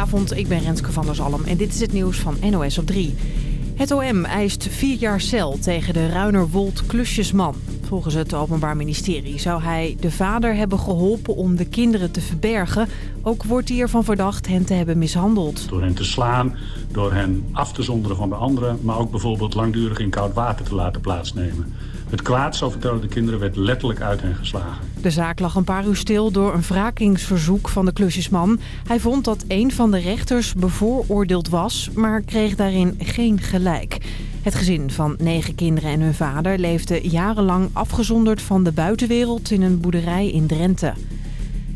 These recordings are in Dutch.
Goedenavond, ik ben Renske van der Zalm en dit is het nieuws van NOS op 3. Het OM eist vier jaar cel tegen de Ruinerwold klusjesman. Volgens het Openbaar Ministerie zou hij de vader hebben geholpen om de kinderen te verbergen. Ook wordt hij ervan verdacht hen te hebben mishandeld. Door hen te slaan, door hen af te zonderen van de anderen... maar ook bijvoorbeeld langdurig in koud water te laten plaatsnemen. Het kwaad, zo vertelden de kinderen, werd letterlijk uit hen geslagen. De zaak lag een paar uur stil door een wrakingsverzoek van de klusjesman. Hij vond dat een van de rechters bevooroordeeld was, maar kreeg daarin geen gelijk. Het gezin van negen kinderen en hun vader leefde jarenlang afgezonderd van de buitenwereld in een boerderij in Drenthe.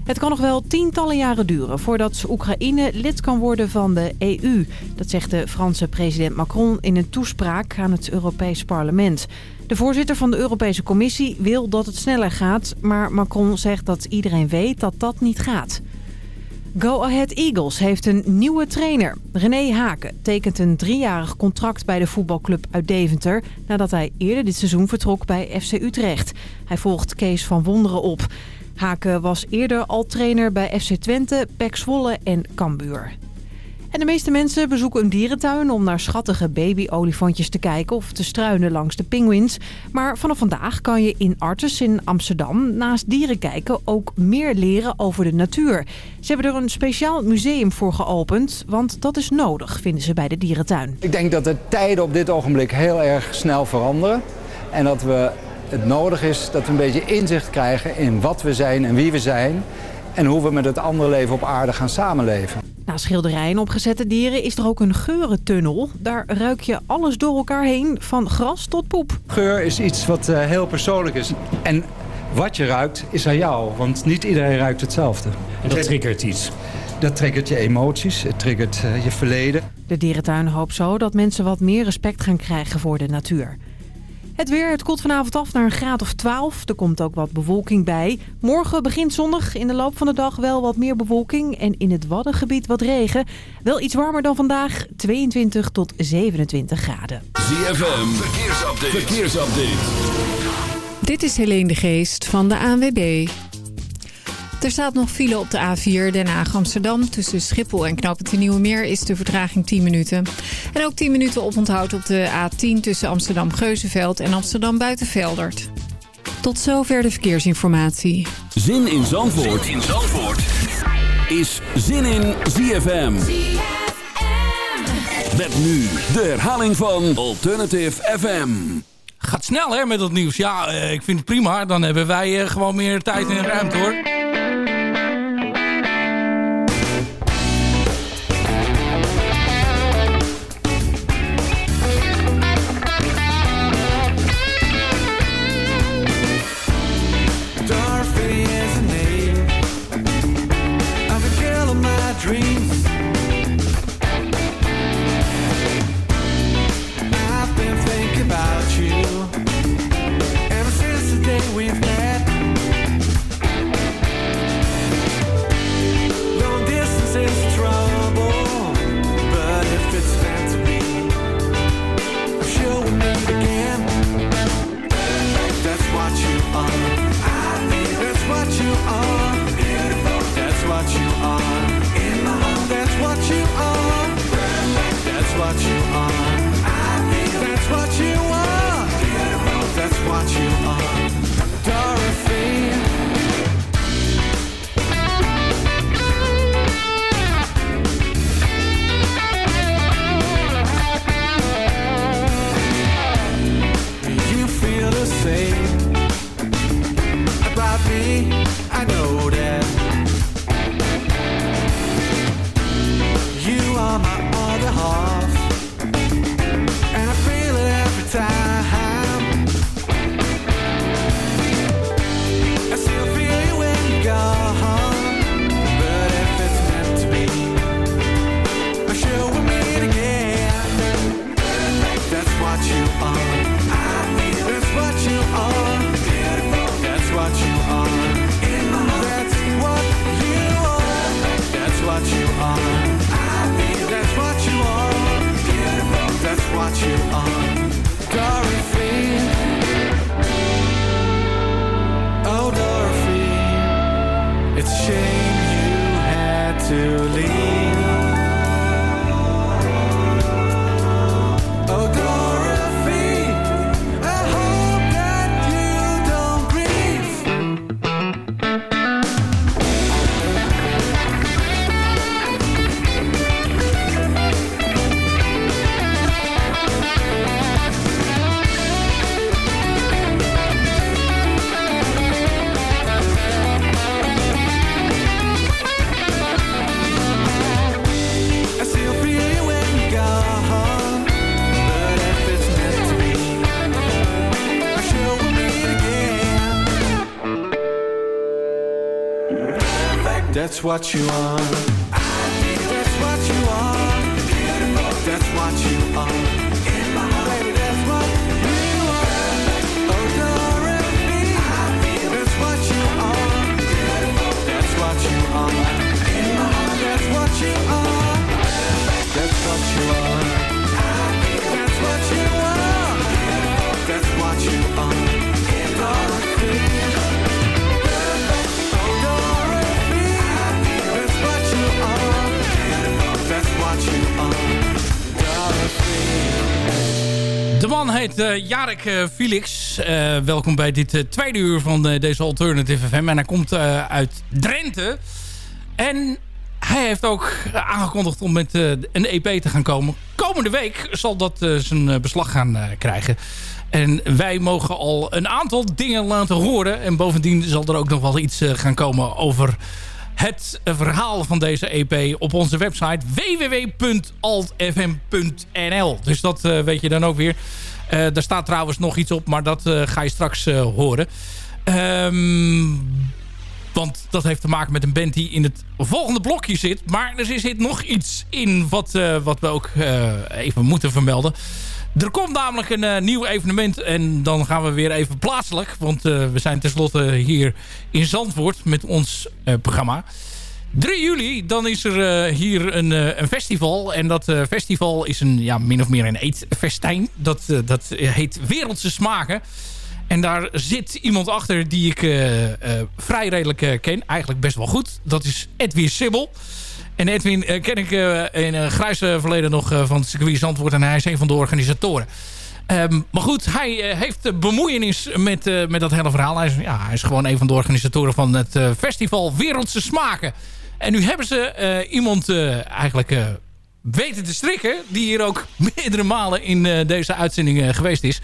Het kan nog wel tientallen jaren duren voordat Oekraïne lid kan worden van de EU. Dat zegt de Franse president Macron in een toespraak aan het Europees Parlement. De voorzitter van de Europese Commissie wil dat het sneller gaat... maar Macron zegt dat iedereen weet dat dat niet gaat. Go Ahead Eagles heeft een nieuwe trainer. René Haken tekent een driejarig contract bij de voetbalclub uit Deventer... nadat hij eerder dit seizoen vertrok bij FC Utrecht. Hij volgt Kees van Wonderen op. Haken was eerder al trainer bij FC Twente, PEC Zwolle en Cambuur. En de meeste mensen bezoeken een dierentuin om naar schattige babyolifantjes te kijken of te struinen langs de pinguïns. Maar vanaf vandaag kan je in Artes in Amsterdam naast dieren kijken ook meer leren over de natuur. Ze hebben er een speciaal museum voor geopend, want dat is nodig, vinden ze bij de dierentuin. Ik denk dat de tijden op dit ogenblik heel erg snel veranderen. En dat we het nodig is dat we een beetje inzicht krijgen in wat we zijn en wie we zijn. En hoe we met het andere leven op aarde gaan samenleven. Na schilderijen opgezette dieren is er ook een geurentunnel. Daar ruik je alles door elkaar heen, van gras tot poep. Geur is iets wat uh, heel persoonlijk is. En wat je ruikt is aan jou, want niet iedereen ruikt hetzelfde. En dat triggert iets? Dat triggert je emoties, het triggert uh, je verleden. De dierentuin hoopt zo dat mensen wat meer respect gaan krijgen voor de natuur. Het weer, het koelt vanavond af naar een graad of 12. Er komt ook wat bewolking bij. Morgen begint zonnig. In de loop van de dag wel wat meer bewolking. En in het Waddengebied wat regen. Wel iets warmer dan vandaag. 22 tot 27 graden. ZFM, verkeersupdate. verkeersupdate. Dit is Helene de Geest van de ANWB. Er staat nog file op de A4 Den Haag-Amsterdam. Tussen Schiphol en Knoopend de Nieuwe Meer is de vertraging 10 minuten. En ook 10 minuten oponthoud op de A10 tussen Amsterdam-Geuzenveld en Amsterdam-Buitenveldert. Tot zover de verkeersinformatie. Zin in Zandvoort, zin in Zandvoort. is Zin in ZFM. ZFM. Met nu de herhaling van Alternative FM gaat snel hè, met dat nieuws. Ja, eh, ik vind het prima. Dan hebben wij eh, gewoon meer tijd en ruimte hoor. That's what you are. That's what you are. That's what you are. Baby, that's what you are. Oh, Adoring me. That's what you are. That's what you are. That's what you are. That's what you are. Man heet eh, Jarek eh, Felix. Eh, welkom bij dit tweede uur van deze Alternative FM. En hij komt uit Drenthe. En hij heeft ook aangekondigd om met een EP te gaan komen. Komende week zal dat zijn beslag gaan krijgen. En wij mogen al een aantal dingen laten horen. En bovendien zal er ook nog wel iets gaan komen over het verhaal van deze EP op onze website www.altfm.nl. Dus dat weet je dan ook weer. Eh, daar staat trouwens nog iets op, maar dat eh, ga je straks eh, horen. Ehm, want dat heeft te maken met een band die in het volgende blokje zit. Maar er zit nog iets in wat, eh, wat we ook eh, even moeten vermelden. Er komt namelijk een eh, nieuw evenement en dan gaan we weer even plaatselijk. Want eh, we zijn tenslotte hier in Zandvoort met ons eh, programma. 3 juli, dan is er eh, hier een, eh, een festival. En dat eh, festival is een, ja, min of meer een eetfestijn. Dat, dat heet Wereldse Smaken. En daar zit iemand achter die ik vrij redelijk ken. Eigenlijk best wel goed. Dat is Edwin Sibbel. En Edwin ken ik in een grijs eh, verleden nog van het circuit. En hij is een van de organisatoren. Ehm, maar goed, hij heeft bemoeienis met, met dat hele verhaal. Hij is, ja, hij is gewoon een van de organisatoren van het festival Wereldse Smaken. En nu hebben ze eh, iemand eh, eigenlijk eh, weten te strikken... die hier ook meerdere malen in deze uitzending geweest is.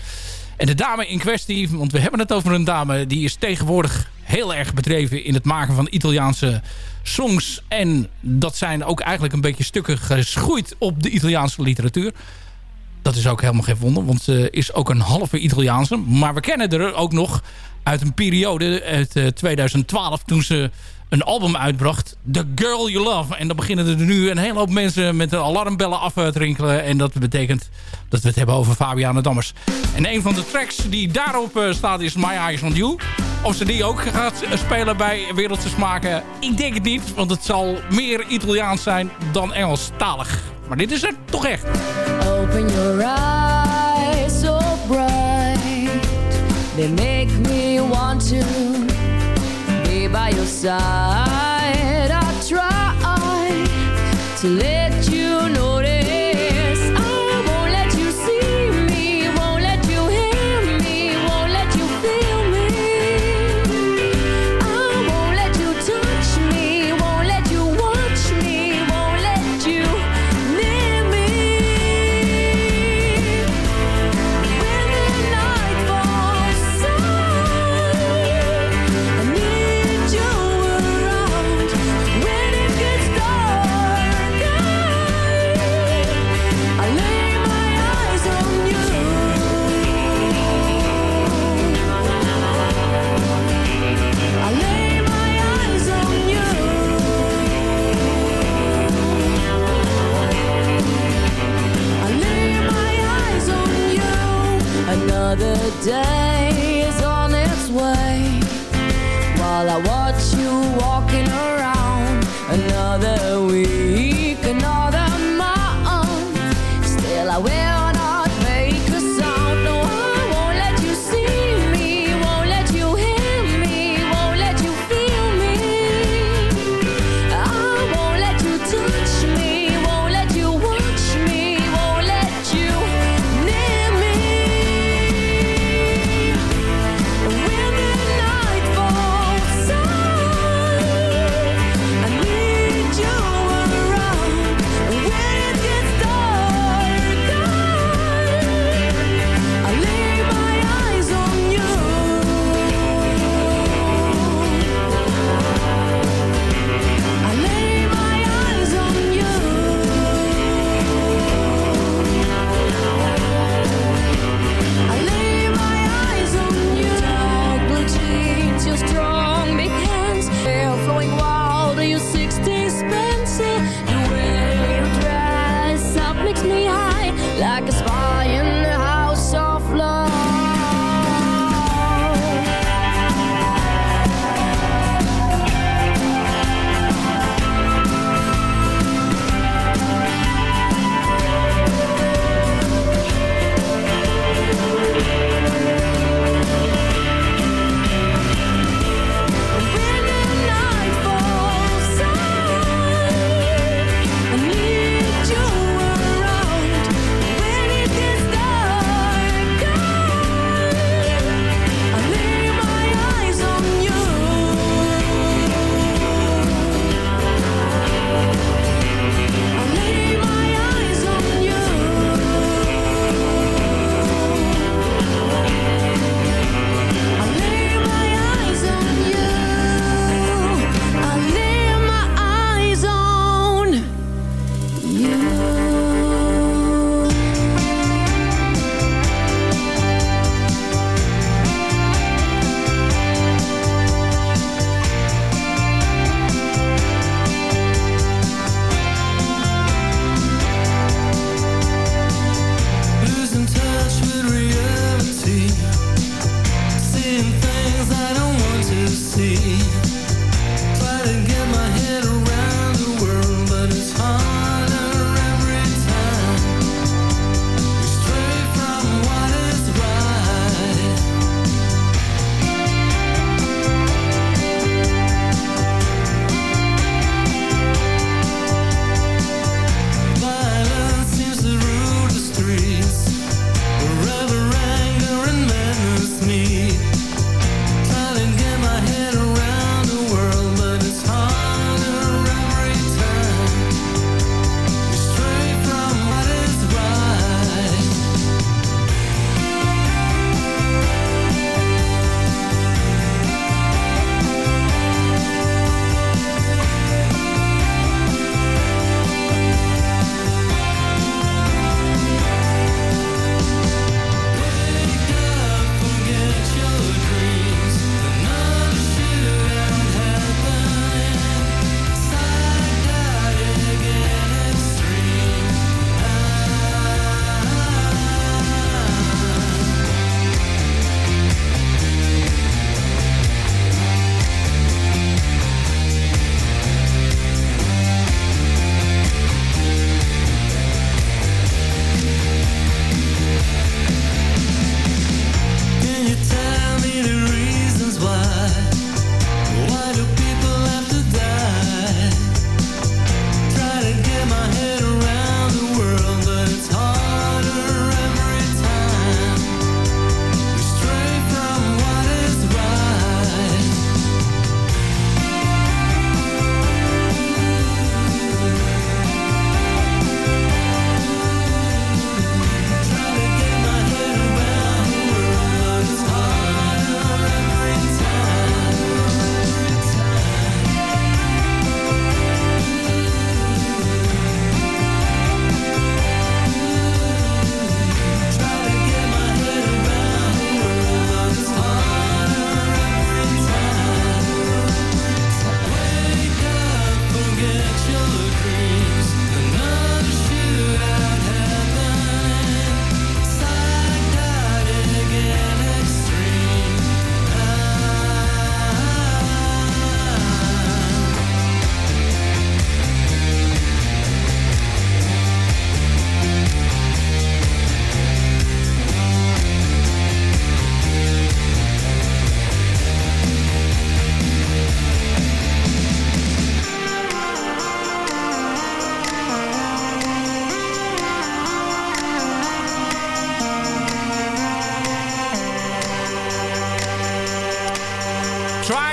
En de dame in kwestie, want we hebben het over een dame... die is tegenwoordig heel erg bedreven in het maken van Italiaanse songs. En dat zijn ook eigenlijk een beetje stukken geschoeid op de Italiaanse literatuur. Dat is ook helemaal geen wonder, want ze is ook een halve Italiaanse. Maar we kennen er ook nog uit een periode, uit eh, 2012... toen ze een album uitbracht, The Girl You Love. En dan beginnen er nu een hele hoop mensen met de alarmbellen af te rinkelen. En dat betekent dat we het hebben over Fabiana Dammers. En een van de tracks die daarop eh, staat is My Eyes On You. Of ze die ook gaat eh, spelen bij Wereldse Smaken, ik denk het niet. Want het zal meer Italiaans zijn dan Engelstalig. Maar dit is het toch echt. Open your eyes so bright. They make me want to by your side. I try to let you notice.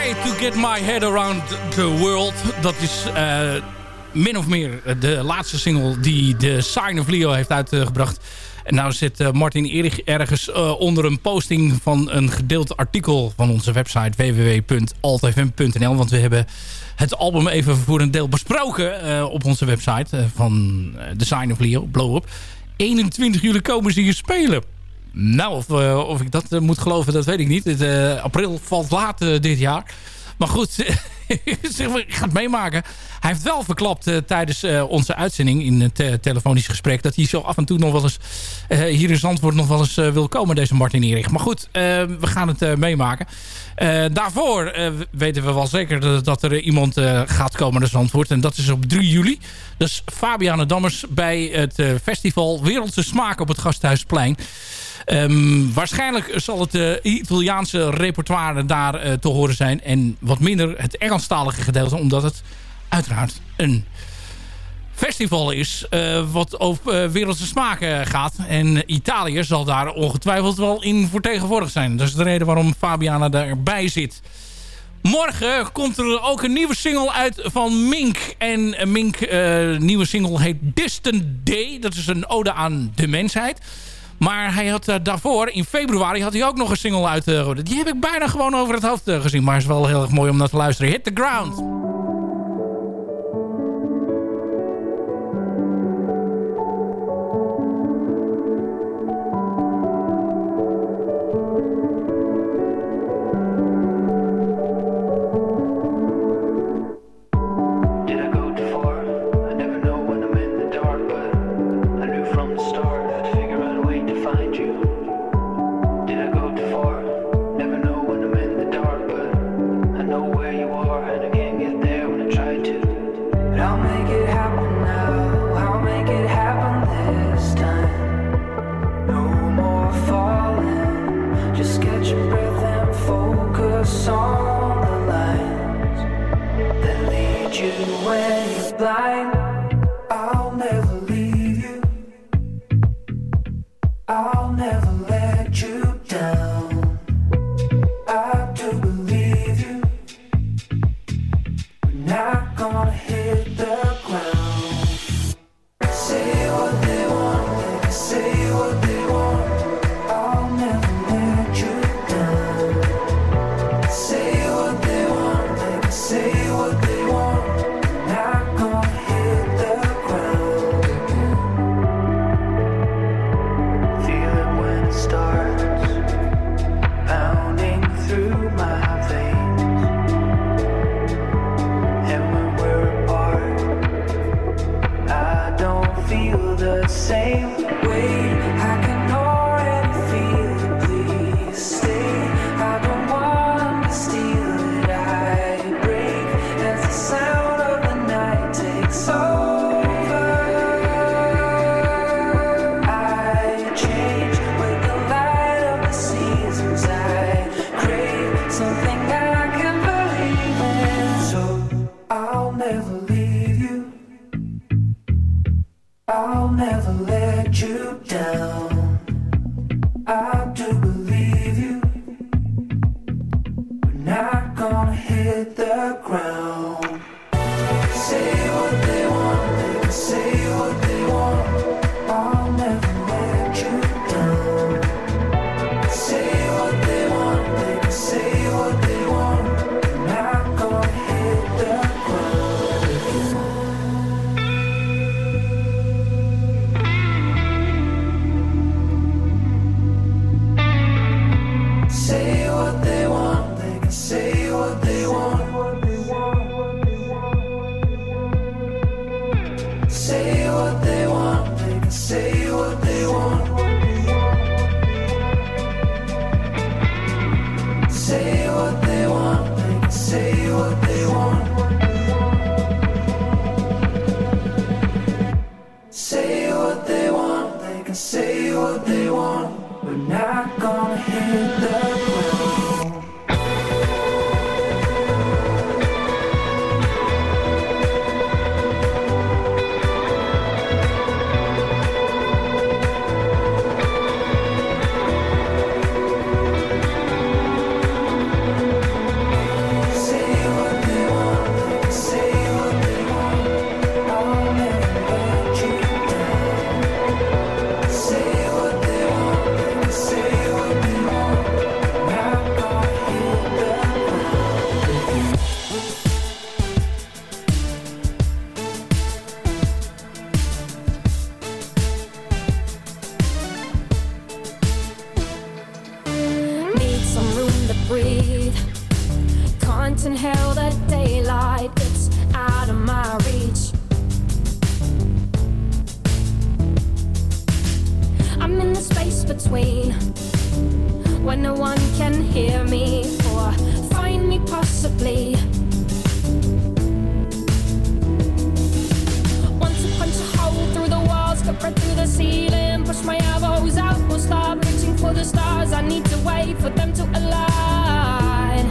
To get my head around the world. Dat is eh, min of meer de laatste single die de Sign of Leo heeft uitgebracht. En nou zit eh, Martin Erich ergens eh, onder een posting van een gedeeld artikel van onze website www.altfm.nl. Want we hebben het album even voor een deel besproken op onze website van The Sign of Leo, Blow Up. 21 juli komen ze hier spelen. Nou, of, eh, of ik dat eh, moet geloven, dat weet ik niet. Het, eh, april valt laat dit jaar. Maar goed, ik ga het meemaken. Hij heeft wel verklapt eh, tijdens eh, onze uitzending in het eh, telefonisch gesprek... dat hij zo af en toe nog wel eens hier in Zandvoort nog wel eens wil komen, deze Martin Erich. Maar goed, we gaan het meemaken. Daarvoor weten we wel zeker dat, dat er iemand gaat komen naar Zandvoort. En dat is op 3 juli. Dat is Fabiana Dammers bij het festival Wereldse Smaak op het Gasthuisplein. Ehm, waarschijnlijk zal het Italiaanse repertoire daar te horen zijn. En wat minder het Engelstalige gedeelte. Omdat het uiteraard een festival is eh, wat over eh, wereldse smaken gaat. En Italië zal daar ongetwijfeld wel in vertegenwoordigd zijn. Dat is de reden waarom Fabiana daarbij zit. Morgen komt er ook een nieuwe single uit van Mink. En Mink, eh nieuwe single heet Distant Day. Dat is een ode aan de mensheid. Maar hij had eh, daarvoor, in februari, had hij ook nog een single uit. eh, die heb ik bijna gewoon over het hoofd eh, gezien. Maar is wel heel erg mooi om naar te luisteren. Hit the ground. I'll never let you down. I do believe you. We're not gonna hit the ground. Breathe. Can't inhale the daylight, it's out of my reach. I'm in the space between when no one can hear me or find me possibly. Cut right through the ceiling, push my elbows out, will stop reaching for the stars. I need to wait for them to align.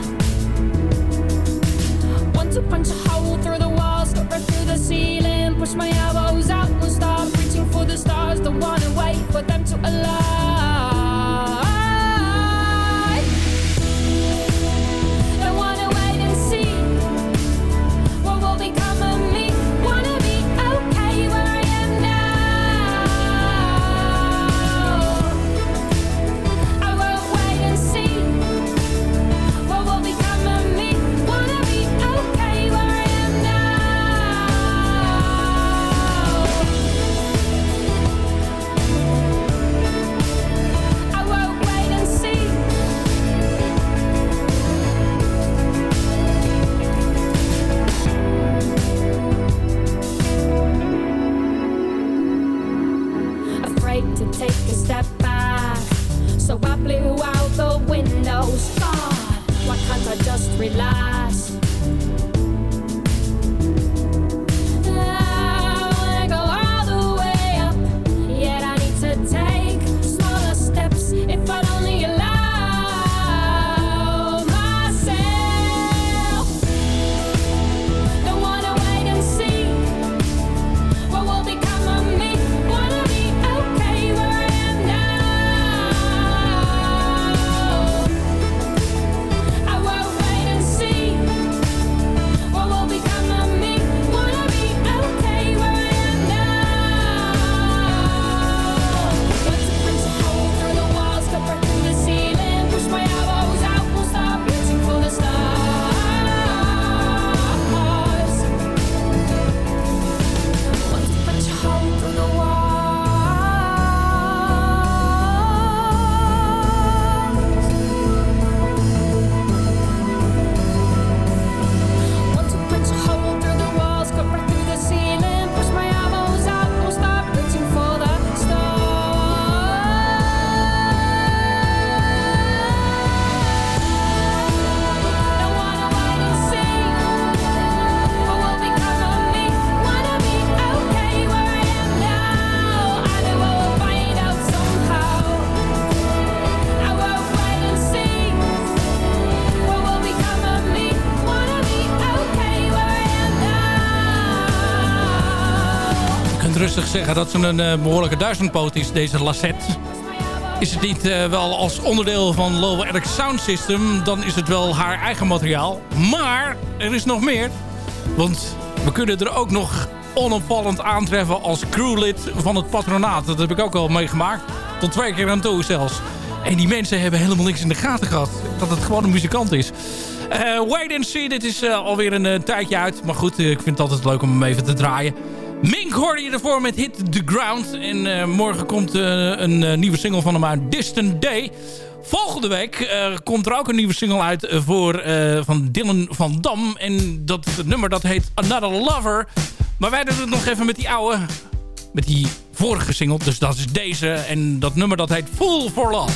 Want to punch a hole through the walls, cut right through the ceiling, push my elbows out, will stop reaching for the stars. Don't wanna wait for them to align. rely zeggen dat ze een eh, behoorlijke duizendpoot is, deze Lassette. Is het niet eh, wel als onderdeel van Low Eric Sound System... dan is het wel haar eigen materiaal. Maar er is nog meer. Want we kunnen er ook nog onopvallend aantreffen als crewlid van het patronaat. Dat heb ik ook al meegemaakt. Tot twee keer aan toe zelfs. En die mensen hebben helemaal niks in de gaten gehad. Dat het gewoon een muzikant is. Eh, wait and see, dit is eh, alweer een tijdje uit. Maar goed, ik vind het altijd leuk om hem even te draaien. Mink hoorde je ervoor met Hit the Ground. En eh, morgen komt eh, een eh, nieuwe single van hem uit, Distant Day. Volgende week komt er ook een nieuwe single uit voor, van Dylan van Dam. En dat nummer dat heet Another Lover. Maar wij doen het nog even met die oude. Met die vorige single. Dus dat is deze. En dat nummer dat heet Fool for Love.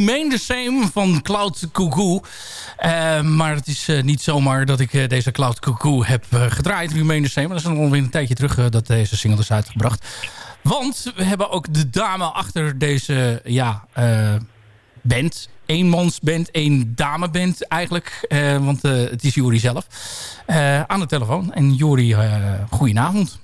Remain the Same van Cloud Cuckoo. Eh, maar het is eh, niet zomaar dat ik eh, deze Cloud Cuckoo heb gedraaid. Remain the Same. Dat is alweer een tijdje terug dat deze single is uitgebracht. Want we hebben ook de dame achter deze ja, band. Eenmansband, één dameband eigenlijk. Want het is Jori zelf. Aan de telefoon. En Jori, goedenavond.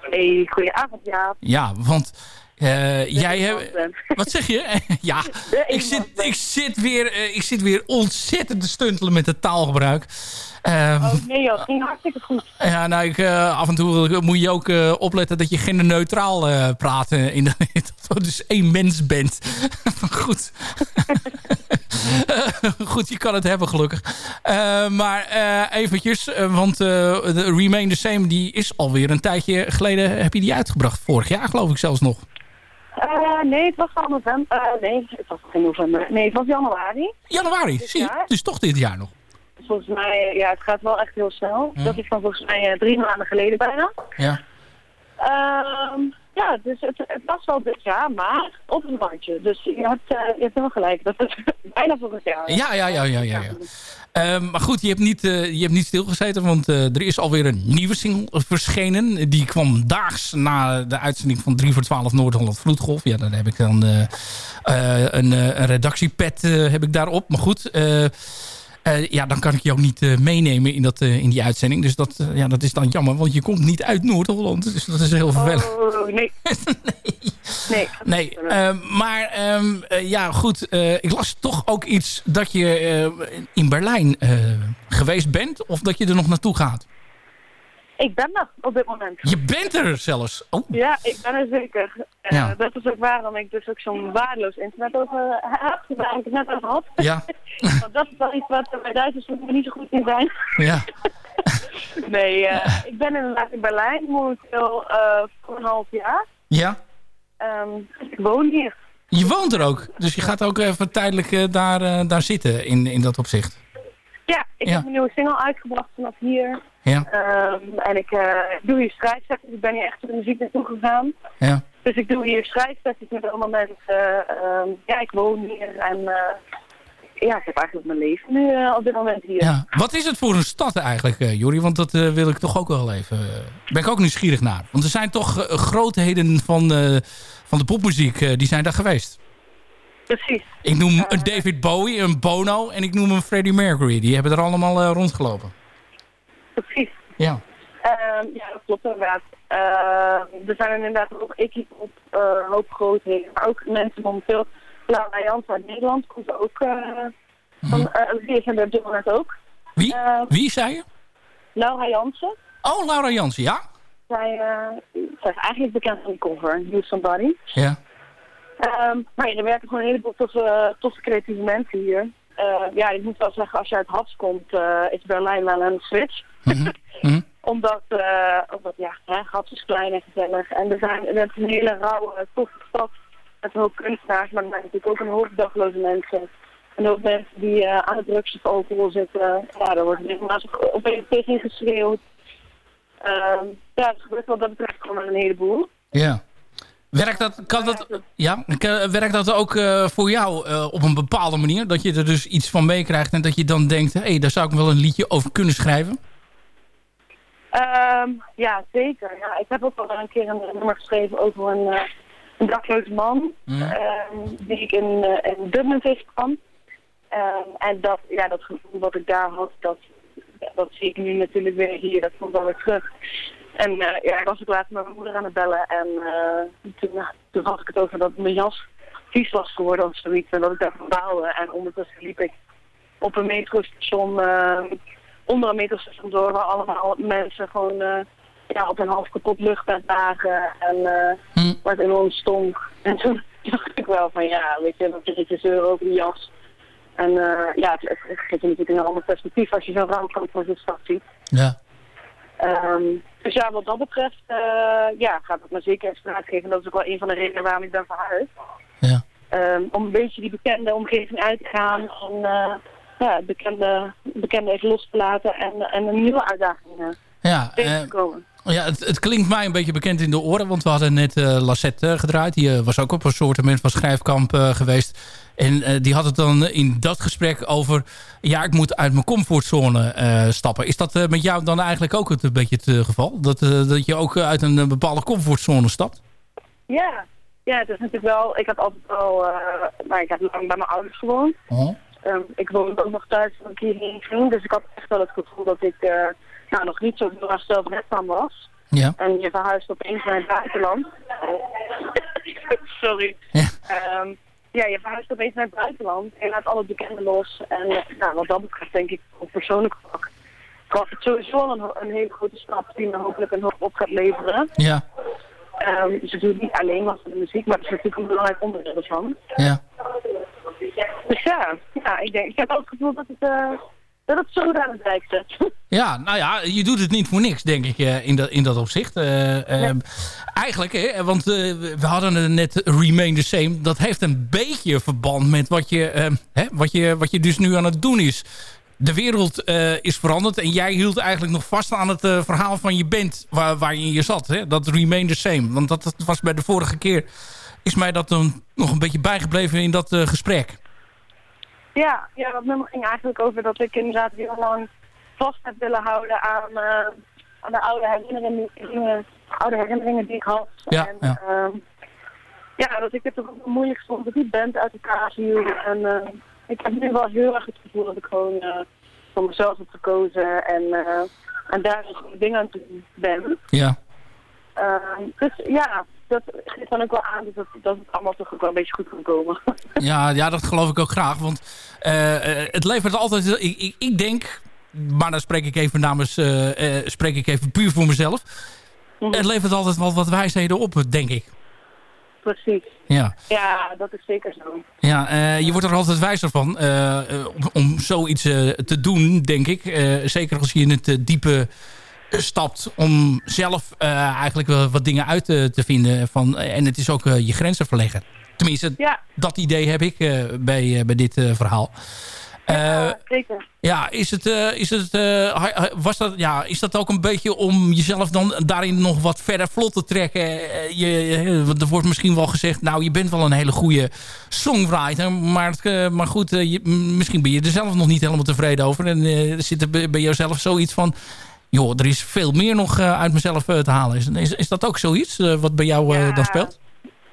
Hey, goedenavond, Jaap. Ja, want eh, jij hebt... Wat zeg je? ja, ik zit, ik, zit weer, eh, ik zit weer ontzettend te stuntelen met het taalgebruik. Eh, Oh nee joh, het ging hartstikke goed. Ja, nou, ik, eh, af en toe moet je ook opletten dat je genderneutraal eh praat. in de, dat je dus één mens bent. Maar goed. Goed, je kan het hebben gelukkig. Maar eventjes, want de Remain the Same die is alweer een tijdje geleden. Heb je die uitgebracht? Vorig jaar geloof ik zelfs nog. Eh, nee, het was al november. eh, nee, het was geen november. Nee, het was januari. Januari, zie je? Dus toch dit jaar nog. Volgens mij, ja, het gaat wel echt heel snel. Ja. Dat is van volgens mij eh, drie maanden geleden bijna. Ja. Ehm, ja, dus het, het was wel dit jaar, maar op een bandje. Dus je hebt, eh, je hebt helemaal gelijk. Dat is bijna vorig jaar. Ja, ja, ja, ja, ja. ja. Ehm, maar goed, je hebt niet, eh, je hebt niet stilgezeten, want eh, er is alweer een nieuwe single verschenen. Die kwam daags na de uitzending van 3 voor 12 Noord-Holland Vloedgolf. Ja, dan heb ik dan eh, een, een redactiepad heb ik daarop. Maar goed, ja, dan kan ik je ook niet eh, meenemen in, dat, eh, in die uitzending. Dus dat, eh, ja, dat is dan jammer, want je komt niet uit Noord-Holland. Dus dat is heel vervelend. Oh, nee. nee. Nee, eh, maar ehm, eh, ja, goed. eh, ik las toch ook iets dat je eh, in Berlijn eh, geweest bent. Of dat je er nog naartoe gaat. Ik ben er op dit moment. Je bent er zelfs. Oh, Ja, ik ben er zeker. Eh. Dat is ook waarom ik dus ook zo'n waardeloos internet over heb, waar ik het net over had. ja. Want dat is wel iets wat bij Duitsers niet zo goed in zijn. ja. Nee, eh, ik ben inderdaad in Berlijn momenteel eh voor een half jaar. Ja. Ehm, dus ik woon hier. Je woont er ook. Dus je gaat ook even tijdelijk eh, daar, eh, daar zitten in, in dat opzicht. Ja, ik Ja. heb een nieuwe single uitgebracht vanaf hier. Ja. Ehm, en ik eh, doe hier schrijfsessies. Ik ben hier echt voor de muziek naartoe gegaan. Ja. Dus ik doe hier schrijfsessies met allemaal mensen. Ehm, ja, ik woon hier en eh, ja, ik heb eigenlijk mijn leven nu eh, op dit moment hier. ja. Wat is het voor een stad eigenlijk, eh Jori? Want dat wil ik toch ook wel even... ben ik ook nieuwsgierig naar. Want er zijn toch grootheden van, van de popmuziek, die zijn daar geweest. Precies. Ik noem een David Bowie, een Bono en ik noem een Freddie Mercury. Die hebben er allemaal rondgelopen. Precies. Ja. Ehm, ja, dat klopt inderdaad. Ehm, er zijn inderdaad ook ik op een hoop grootheden. Maar ook mensen momenteel. Laura Jans uit Nederland komt ook eh, van eh die zijn er op dit moment ook. Wie? Eh, Wie zei je? Laura Jansen. Oh, Laura Jansen, ja? Zij, zij is eigenlijk bekend van die cover, You Somebody. Ja. Ehm, maar ja, er werken gewoon een heleboel toffe, toffe creatieve mensen hier. Eh, ja, ik moet wel zeggen, als je uit Hats komt, eh, is Berlijn wel een switch. Mhm. omdat, eh, omdat, ja, hè, Hats is klein en gezellig. En er zijn, het is een hele rauwe, toffe stad. Met een hoop kunstenaars, maar er zijn natuurlijk ook een hoop dakloze mensen. Een hoop mensen die aan de drugs of alcohol zitten. Ja, daar wordt regelmatig opeens tegen geschreeuwd. Ehm ja, er gebeurt wat dat betreft gewoon een heleboel. Ja. Werkt dat, kan dat, ja, werkt dat ook eh, voor jou eh, op een bepaalde manier? Dat je er dus iets van meekrijgt en dat je dan denkt... hé, hey, daar zou ik wel een liedje over kunnen schrijven? Ehm, ja, zeker. Ja, ik heb ook al een keer een nummer geschreven over een, eh, een man. ehm, die ik in, in Dublin tegenkwam. Ehm, en dat, ja, dat gevoel wat ik daar had, dat, dat zie ik nu natuurlijk weer hier. Dat komt wel weer terug. En eh, ja, ik was ook laatst met mijn moeder aan het bellen. En eh, toen, toen had ik het over dat mijn jas vies was geworden of zoiets. En dat ik daarvan baalde. En ondertussen liep ik op een metrostation, eh, onder een metrostation door, waar allemaal mensen gewoon ja, op een half kapot luchtbed lagen en eh waar het enorm stonk. En toen dacht ik wel van ja, weet je, dat je zeuren over die jas. En ja, het, het, het geeft je natuurlijk een ander perspectief als je zo'n ramkamp voor zo'n stad ziet. Ja. Ehm, dus ja, wat dat betreft, eh, ja, gaat het me zeker extra geven. Dat is ook wel een van de redenen waarom ik ben verhuisd. Ja. Ehm, om een beetje die bekende omgeving uit te gaan en eh, ja, het bekende, bekende even los te laten en, en een nieuwe uitdaging eh, Ja, tegen te komen. Ja, het, het klinkt mij een beetje bekend in de oren. Want we hadden net eh Lassette gedraaid. Die was ook op een soort van schrijfkamp geweest. En eh, die had het dan in dat gesprek over... Ja, ik moet uit mijn comfortzone eh, stappen. Is dat eh, met jou dan eigenlijk ook het, een beetje het eh, geval? Dat, eh, dat je ook uit een eh, bepaalde comfortzone stapt? Ja. ja, het is natuurlijk wel... Ik had altijd al... eh nou, ik heb lang bij mijn ouders gewoond. Oh. Ehm, ik woonde ook nog thuis toen ik hierheen ging. Dus ik had echt wel het gevoel dat ik eh, nou, nog niet zo heel erg zelfredzaam was. Ja. En je verhuist opeens naar het buitenland. Sorry. Ja. Ehm, ja, je verhuist opeens naar het buitenland en laat alle bekenden los. En nou, wat dat betreft denk ik op persoonlijk vlak was het sowieso een, een hele grote stap die me hopelijk een hoop op gaat leveren. Ja, Ehm dus het doet niet alleen voor de muziek, maar het is natuurlijk een belangrijk onderdeel ervan. ja. Dus ja, ja ik, denk, ik heb ook het gevoel dat het, eh, dat het zo aan het dijk zet. Ja, nou ja, je doet het niet voor niks, denk ik, eh, in, dat in dat opzicht. Eh, eh, Eigenlijk, hè, want eh, we hadden het net Remain the Same. Dat heeft een beetje verband met wat je, eh, hè, wat je, wat je dus nu aan het doen is. De wereld is veranderd en jij hield eigenlijk nog vast aan het verhaal van je band waar, waar je in je zat. Hè? Dat Remain the Same. Want dat, dat was bij de vorige keer, is mij dat dan nog een beetje bijgebleven in dat gesprek. Ja, ja, dat nummer ging eigenlijk over dat ik inderdaad heel lang vast heb willen houden aan, eh, aan de oude herinneringen, oude herinneringen die ik had. Ja, en, ja. ehm, ja, dat ik het toch ook moeilijk vond dat die band uit elkaar viel. En eh, ik heb nu wel heel erg het gevoel dat ik gewoon eh, voor mezelf heb gekozen en, en daar gewoon dingen aan te doen ben. Ja. Ehm, dus ja, dat geeft dan ook wel aan dat, het- dat het allemaal toch ook wel een beetje goed kan komen. Ja, ja, dat geloof ik ook graag. Want het levert altijd... Ik, ik, ik denk, maar dan spreek ik even namens... eh, eh, spreek ik even puur voor mezelf. Het levert altijd wel wat wijsheden op, denk ik. Precies. Ja, Ja, dat is zeker zo. ja eh, je wordt er altijd wijzer van eh, eh, om, om zoiets eh, te doen, denk ik. Eh, zeker als je in het eh, diepe eh, stapt om zelf eh, eigenlijk wel wat dingen uit te, te vinden. Van, en het is ook eh, je grenzen verleggen. Tenminste, Ja. dat idee heb ik eh, bij, eh, bij dit eh, verhaal. Ja, zeker. Ja, is het, is het, was dat, ja, is dat ook een beetje om jezelf dan daarin nog wat verder vlot te trekken? Je, er wordt misschien wel gezegd, nou, je bent wel een hele goede songwriter. Maar, het, maar goed, je- misschien ben je er zelf nog niet helemaal tevreden over. En er zit er bij bij jouzelf zoiets van... joh, er is veel meer nog uit mezelf te halen. Is, is, is dat ook zoiets wat bij jou Ja. dan speelt?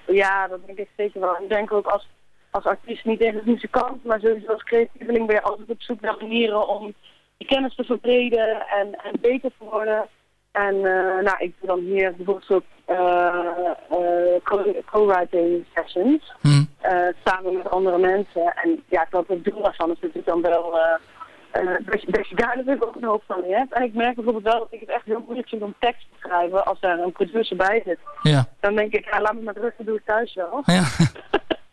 Ja, dat denk ik zeker wel. Ik denk ook als, als artiest niet eens als muzikant, maar sowieso als creatieveling ben je altijd op zoek naar manieren om je kennis te verbreden en, en beter te worden. En eh, nou, ik doe dan hier bijvoorbeeld ook eh, eh, co- co-writing sessions eh, samen met andere mensen. En ja, dat het doel daarvan is natuurlijk dan wel eh, dat, je, dat je daar natuurlijk ook een hoop van hebt. En ik merk bijvoorbeeld wel dat ik het echt heel moeilijk vind om tekst te schrijven als er een producer bij zit. Ja. Dan denk ik, ja, laat me maar rustig, doe ik thuis wel. Ja.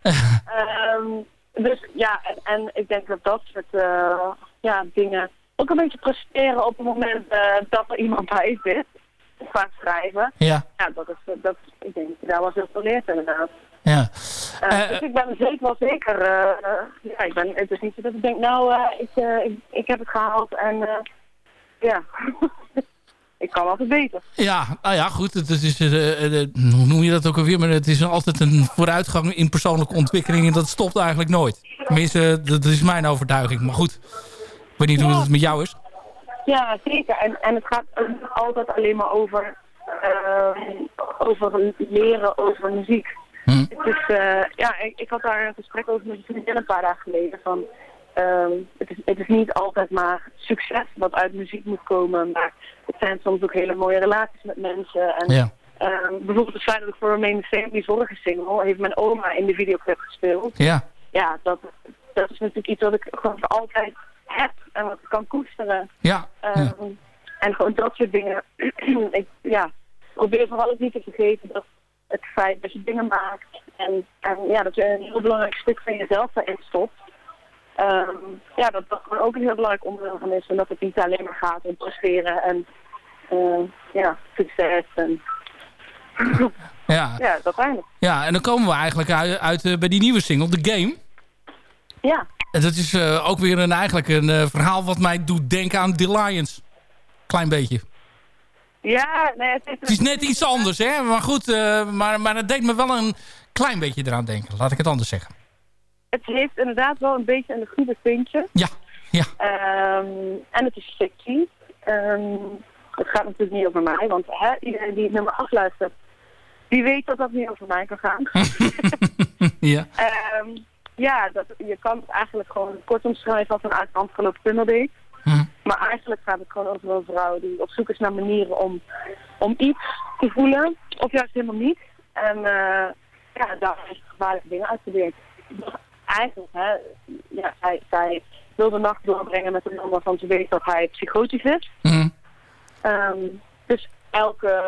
Ehm, dus ja, en, en ik denk dat dat soort eh, ja, dingen ook een beetje presteren op het moment eh, dat er iemand bij zit. Qua schrijven. Ja. Ja, dat is, dat, ik denk daar wel veel van leert inderdaad. Ja. Eh, Eh, dus ik ben zeker wel zeker, eh, ja, ik ben, het is niet zo dat ik denk, nou, ik, ik, ik heb het gehaald en ja, ik kan altijd beter. Ja, nou ja, goed. Het is, eh, hoe noem je dat ook alweer? Maar het is altijd een vooruitgang in persoonlijke ontwikkeling. En dat stopt eigenlijk nooit. Tenminste, dat is mijn overtuiging. Maar goed, ik weet niet hoe het met jou is. Ja, zeker. En, en het gaat altijd alleen maar over, over leren over muziek. Hm. Het is, eh, ja, ik, ik had daar een gesprek over met een vriendin een paar dagen geleden. Van, ehm, het, is, het is niet altijd maar succes wat uit muziek moet komen, maar het zijn soms ook hele mooie relaties met mensen. En, Ja. ehm, bijvoorbeeld het feit dat ik voor Remain the Same, die vorige single, heeft mijn oma in de videoclip gespeeld. Ja. Ja, dat, dat is natuurlijk iets wat ik gewoon voor altijd heb en wat ik kan koesteren. Ja. Ehm, ja. En gewoon dat soort dingen. ik ja, probeer vooral ook niet te vergeten dat het feit dat je dingen maakt en, en ja, dat je een heel belangrijk stuk van jezelf daarin stopt. ehm, ja, dat dat gewoon ook een heel belangrijk onderdeel van is. En dat het niet alleen maar gaat om presteren en eh, ja, succes en Ja. ja, dat eigenlijk. ja, en dan komen we eigenlijk uit, uit eh, bij die nieuwe single, The Game. Ja. En dat is eh, ook weer een, eigenlijk een verhaal wat mij doet denken aan The Lions. Klein beetje. Ja, nee, het is, Het is net iets anders, hè? Maar goed, eh, maar, maar het deed me wel een klein beetje eraan denken. Laat ik het anders zeggen. het heeft inderdaad wel een beetje een goede puntje. Ja, ja. Ehm, en het is fictie. Ehm, het gaat natuurlijk niet over mij, want hè, iedereen die het nummer afluistert, die weet dat dat niet over mij kan gaan. ja. Ehm, ja, dat, je kan het eigenlijk gewoon kort omschrijven als een uit de hand gelopen. Maar eigenlijk gaat het gewoon over een vrouw die op zoek is naar manieren om, om iets te voelen, of juist helemaal niet. En eh, ja, daar is gevaarlijke dingen uitprobeert. Eigenlijk, hè, ja, zij, zij wil de nacht doorbrengen met een man waarvan ze weet dat hij psychotisch is. Mhm. Ehm, dus elke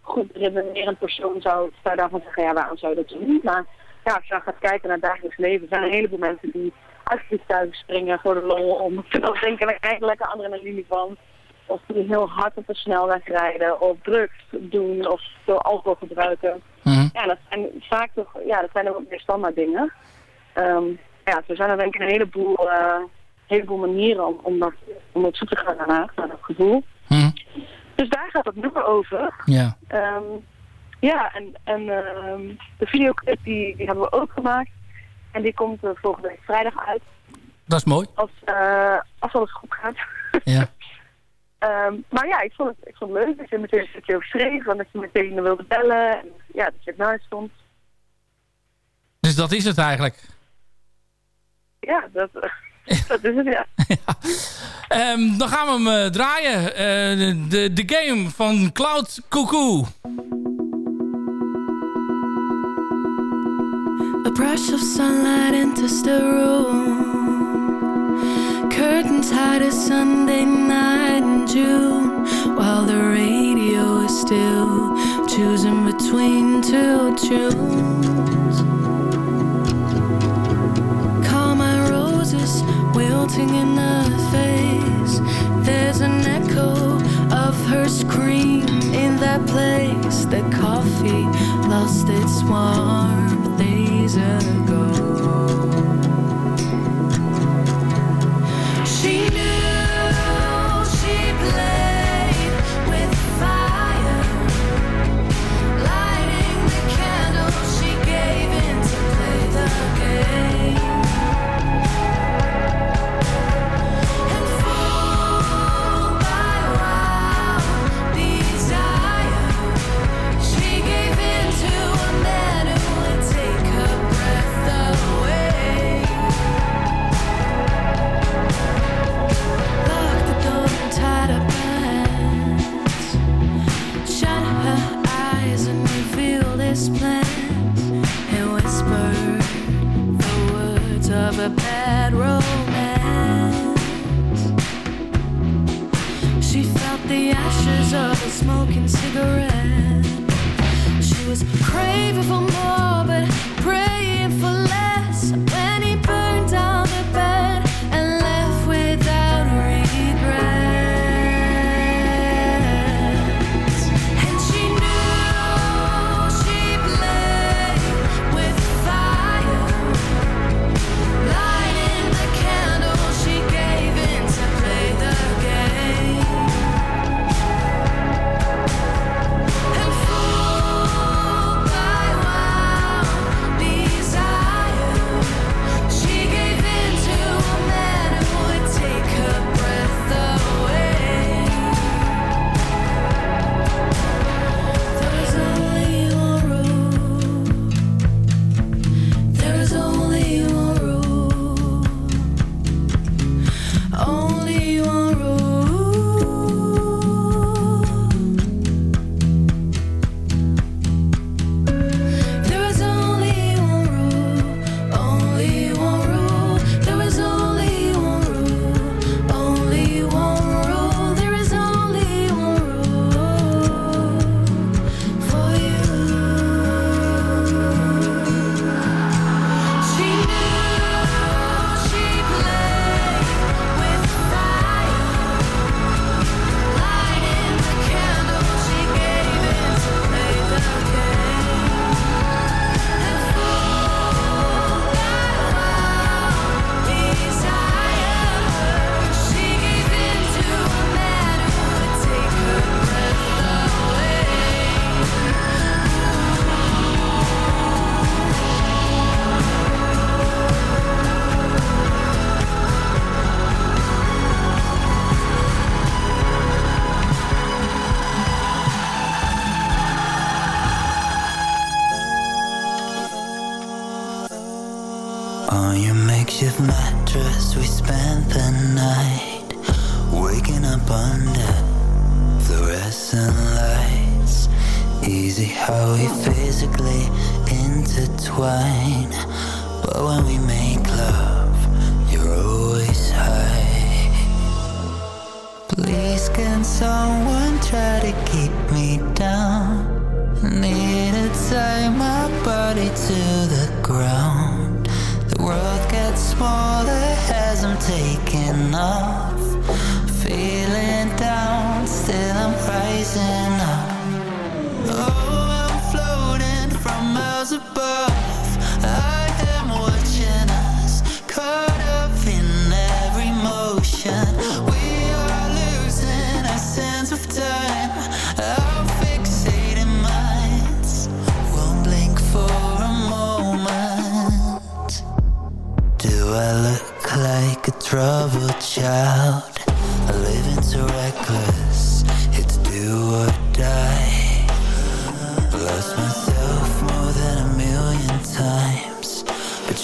goed redenerend persoon zou, zou daarvan zeggen, ja, waarom zou je dat doen? Maar ja, als je dan gaat kijken naar het dagelijks leven, zijn er een heleboel mensen die uit vliegtuigen springen voor de lol om te denken, daar krijg ik lekker adrenaline van. Of die heel hard op de snelweg rijden, of drugs doen, of veel alcohol gebruiken. Mhm. Ja, dat zijn vaak toch, ja, dat zijn ook meer standaard dingen. Ehm, ja, er zijn er denk ik een heleboel, eh, heleboel manieren om, om, dat, om op zoek te gaan naar, naar dat gevoel. Mhm. Dus daar gaat het nummer over. Ja. Ehm, ja, en, en ehm, de videoclip die, die hebben we ook gemaakt. En die komt eh, volgende week vrijdag uit. Dat is mooi. Als, eh, als alles goed gaat. Ja. Ehm, maar ja, ik vond, het, ik vond het leuk dat je meteen een stukje over schreef. En dat je meteen wilde bellen. En ja, dat je het naast stond. Dus dat is het eigenlijk. Ja, dat, dat is het, ja. Ehm, dan gaan we hem eh, draaien. Eh, de, de, de game van Cloud Cuckoo. A brush of sunlight enters the room. Curtains hide a Sunday night in June. While the radio is still choosing between two tunes. My roses wilting in the face. There's an echo of her scream in that place. The coffee lost its warmth reason to go.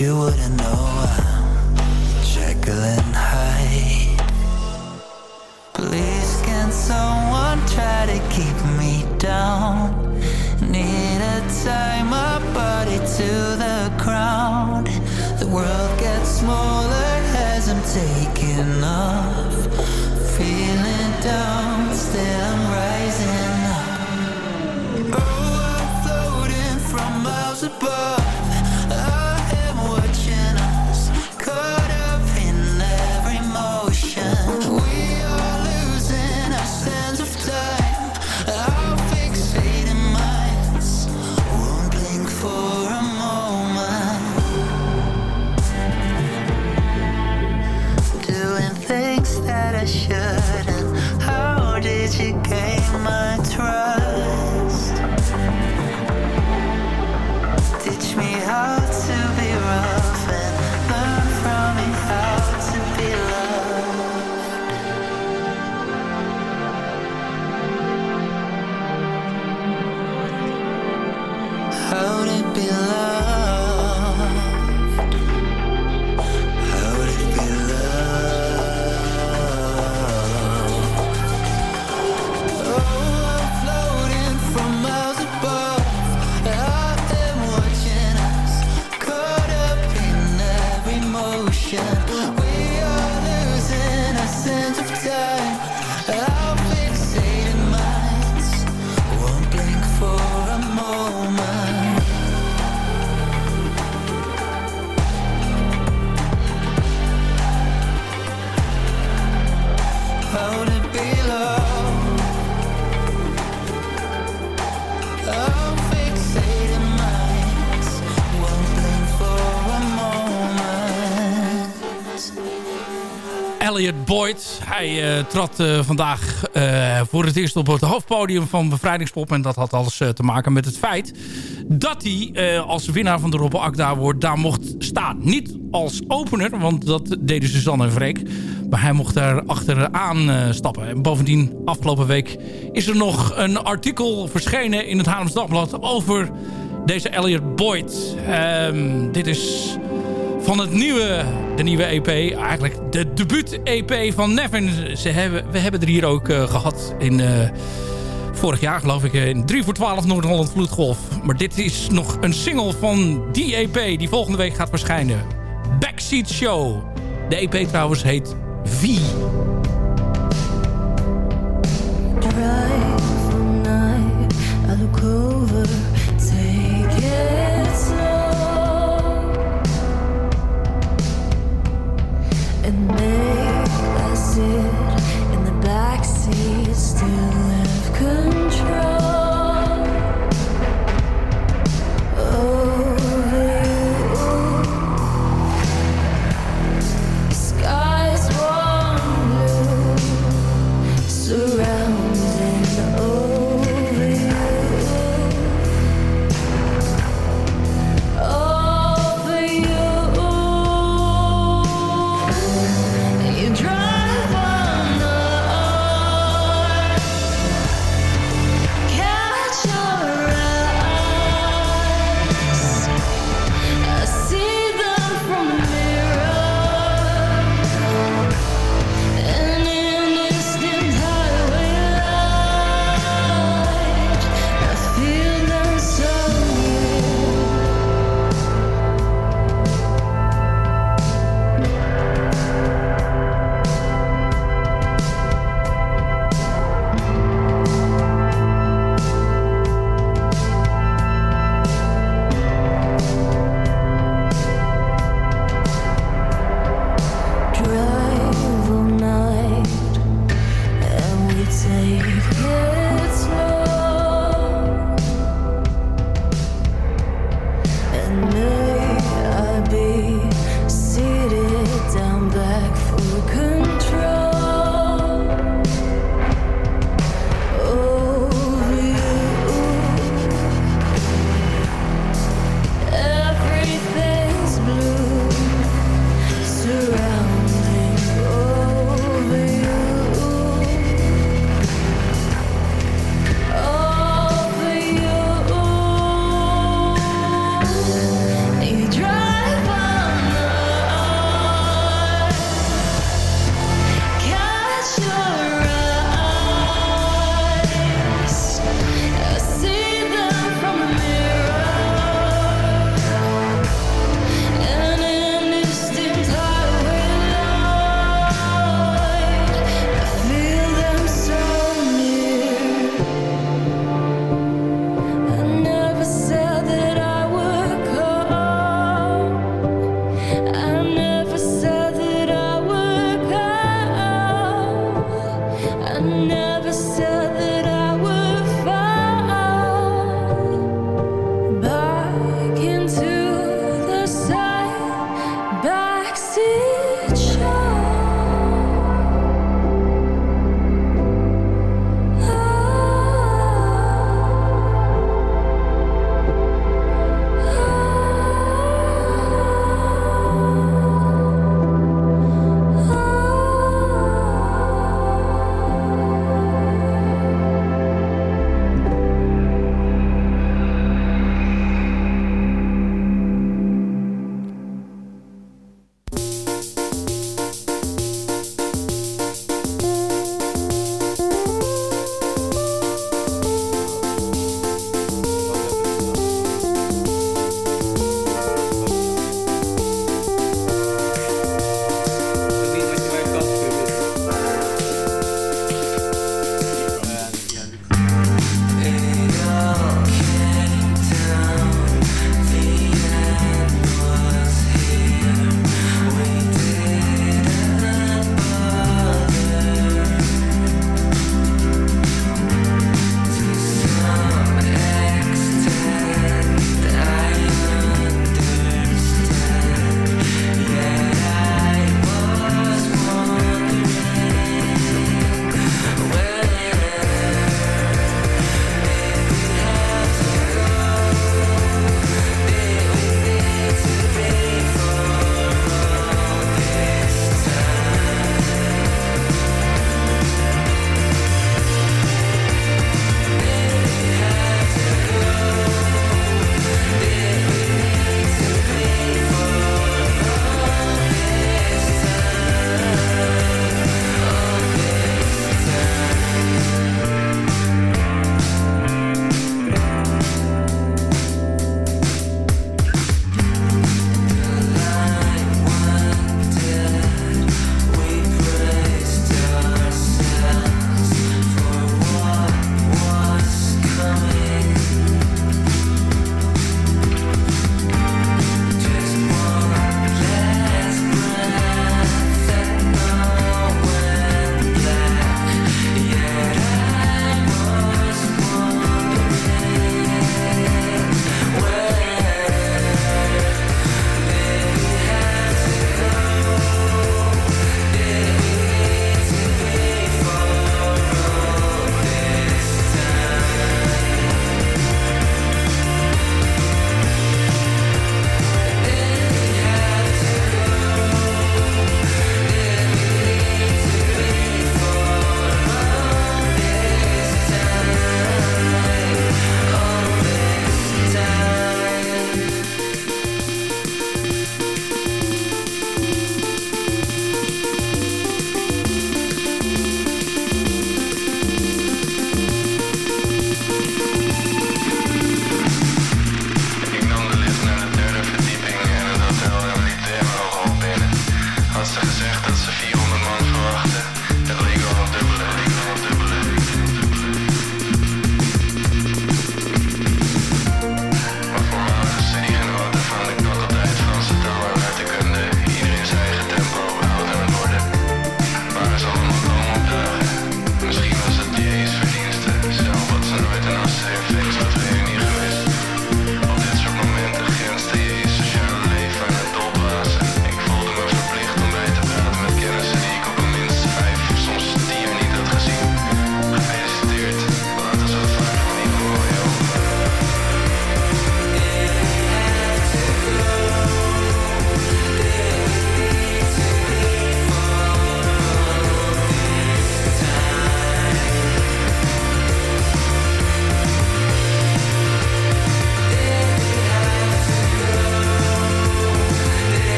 You wouldn't know I'm Jekyll and Hyde. Please, can someone try to keep me down? Need to tie my body to the ground. The world gets smaller as I'm taking off. Feeling down, still I'm rising up. Oh, I'm floating from miles above. Elliot Boyd. Hij eh, trad eh, vandaag eh, voor het eerst op het hoofdpodium van Bevrijdingspop. En dat had alles te maken met het feit dat hij als winnaar van de Rob Akda Award daar mocht staan. Niet als opener, want dat deden Suzanne en Freek. Maar hij mocht daar achteraan stappen. En bovendien, afgelopen week is er nog een artikel verschenen in het Haarlems Dagblad over deze Elliot Boyd. Ehm, dit is van het nieuwe, de nieuwe EP. Eigenlijk de debuut-EP van Nevin. Ze hebben, we hebben er hier ook eh, gehad in... eh, vorig jaar geloof ik in 3 voor 12 Noord-Holland Vloedgolf. Maar dit is nog een single van die EP die volgende week gaat verschijnen. Backseat Show. De EP trouwens heet V.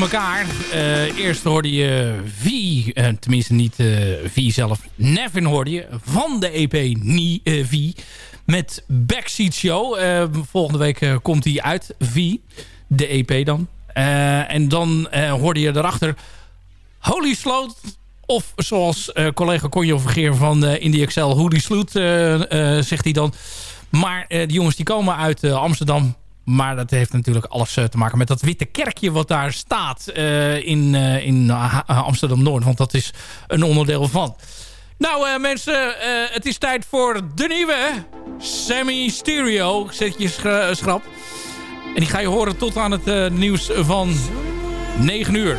Eh, eerst hoorde je V, eh, tenminste niet eh, V zelf. Nevin hoorde je van de EP Nie, V. Met Backseat Show. Volgende week komt hij uit, V. De EP dan. En dan hoorde je daarachter Holy Sloot. Of zoals collega Conjo Vergeer van eh Indie Excel, Holy Sloot, zegt hij dan. Maar die jongens die komen uit Amsterdam. Maar dat heeft natuurlijk alles eh, te maken met dat witte kerkje wat daar staat eh, in, eh, in Amsterdam-Noord. Want dat is een onderdeel van. Nou mensen, het is tijd voor de nieuwe Sammy Stereo. Zet je schra- schrap. En die ga je horen tot aan het nieuws van 9 uur.